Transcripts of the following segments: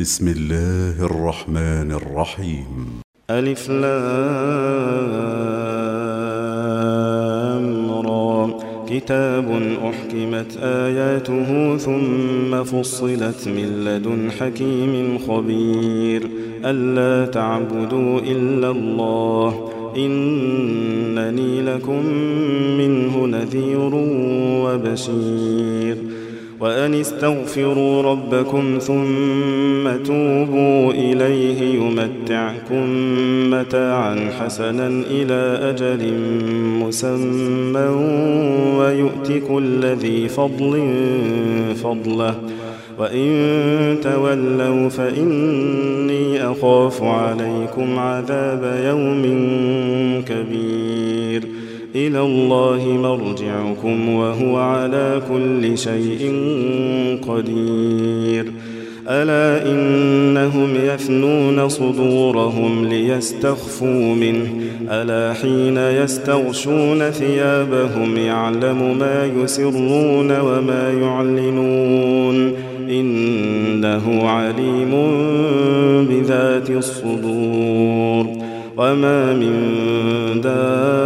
بسم الله الرحمن الرحيم ألف لام را كتاب أحكمت آياته ثم فصلت من لدن حكيم خبير ألا تعبدوا إلا الله إنني لكم منه نذير وبشير وأن استغفروا ربكم ثم توبوا إليه يمتعكم متاعا حسنا إلى أجل مسمى ويؤت كل ذي فضل فضله. وإن تولوا فإني أخاف عليكم عذاب يوم كبير. إلى الله مرجعكم وهو على كل شيء قدير. ألا إنهم يثنون صدورهم ليستخفوا منه؟ ألا حين يستغشون ثيابهم يعلم ما يسرون وما يعلنون؟ إنه عليم بذات الصدور. وما من دابة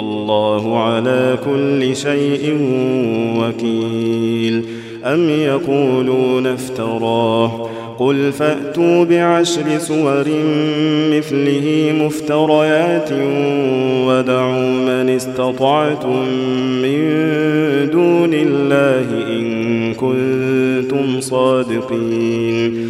والله على كل شيء وكيل. أم يقولون افتراه؟ قل فأتوا بعشر سور مثله مفتريات ودعوا من استطعتم من دون الله إن كنتم صادقين.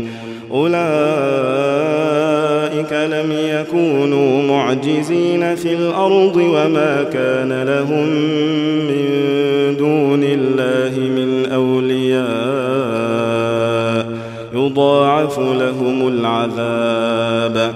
معجزين في الأرض وما كان لهم من دون الله من أولياء. يضاعف لهم العذاب.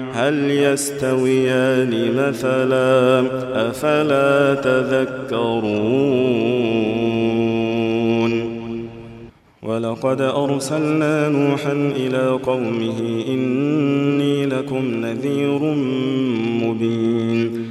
هل يستويان مثلا أفلا تذكرون ولقد أرسلنا نوحا إلى قومه إني لكم نذير مبين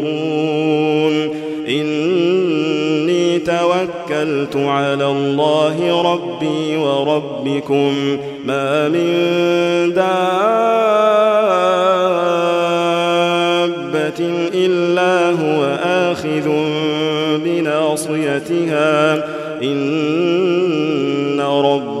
توكلت على الله ربي وربكم. ما من دابة إلا هو آخذ بناصيتها. إن ربي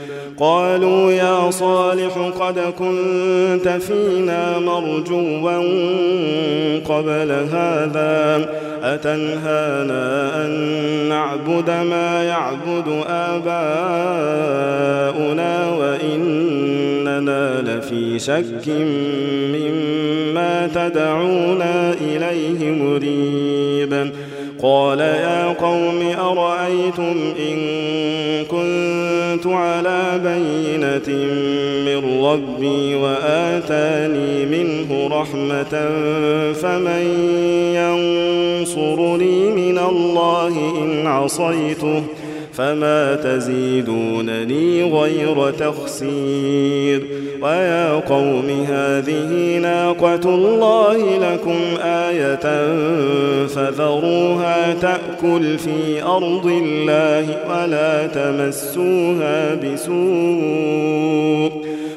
قالوا يا صالح قد كنت فينا مرجوا قبل هذا أتنهانا أن نعبد ما يعبد آباؤنا وإننا لفي شك مما تدعونا إليه مريب. قال يا قوم أرأيتم إن كنت على بينة من ربي وآتاني منه رحمة فمن ينصرني من الله إن عصيته فما تزيدونني غير تخسير. ويا قوم هذه ناقة الله لكم آية فذروها تأكل في أرض الله ولا تمسوها بسوء.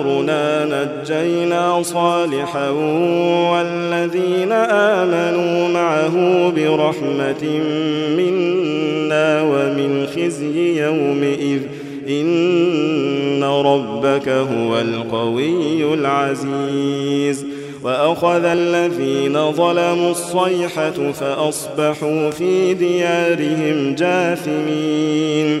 أمرنا نجينا صالحا والذين آمنوا معه برحمة منا ومن خزي يومئذ. إن ربك هو القوي العزيز. وأخذ الذين ظلموا الصيحة فأصبحوا في ديارهم جاثمين.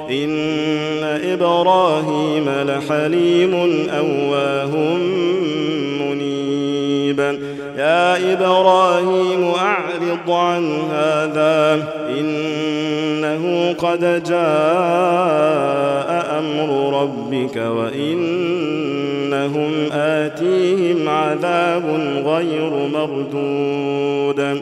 إن إبراهيم لحليم أواه منيبا يا إبراهيم أعرض عن هذا إنه قد جاء أمر ربك وإنهم آتيهم عذاب غير مردود.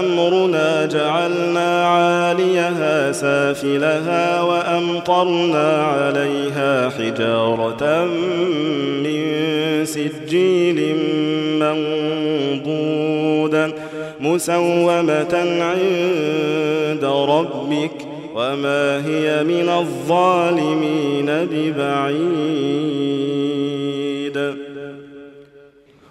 أمرنا جعلنا عاليها سافلها وأمطرنا عليها حجارة من سجيل منضودا مسومة عند ربك وما هي من الظالمين ببعيد.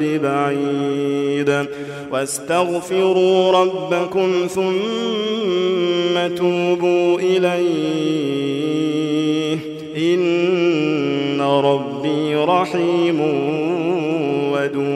ببعيد. واستغفروا ربكم ثم توبوا إليه. إن ربي رحيم ودود.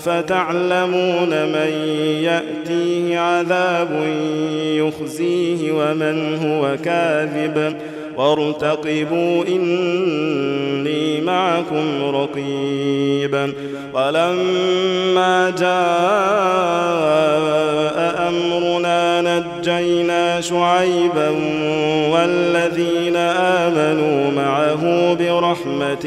سوف تعلمون من يأتيه عذاب يخزيه ومن هو كاذب وارتقبوا إني معكم رقيبا ولما جاء أمرنا نجينا شعيبا والذين آمنوا معه برحمة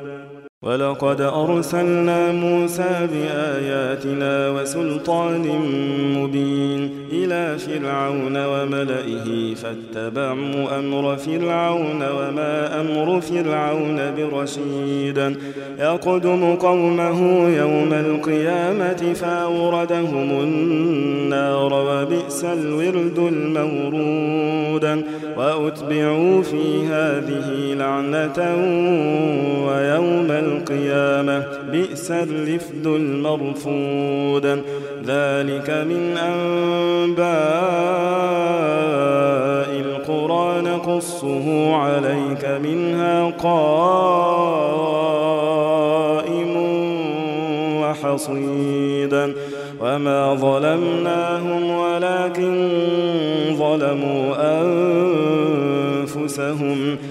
ولقد أرسلنا موسى بآياتنا وسلطان مبين إلى فرعون وملئه فاتبعوا أمر فرعون وما أمر فرعون برشيد. يقدم قومه يوم القيامة فأوردهم النار وبئس الورد المورود. وأتبعوا في هذه لعنة ويوم القيامة بئس الرفد المرفود. ذلك من أنباء القرى نقصه عليك منها قائم وحصيدا وما ظلمناهم ولكن ظلموا أنفسهم.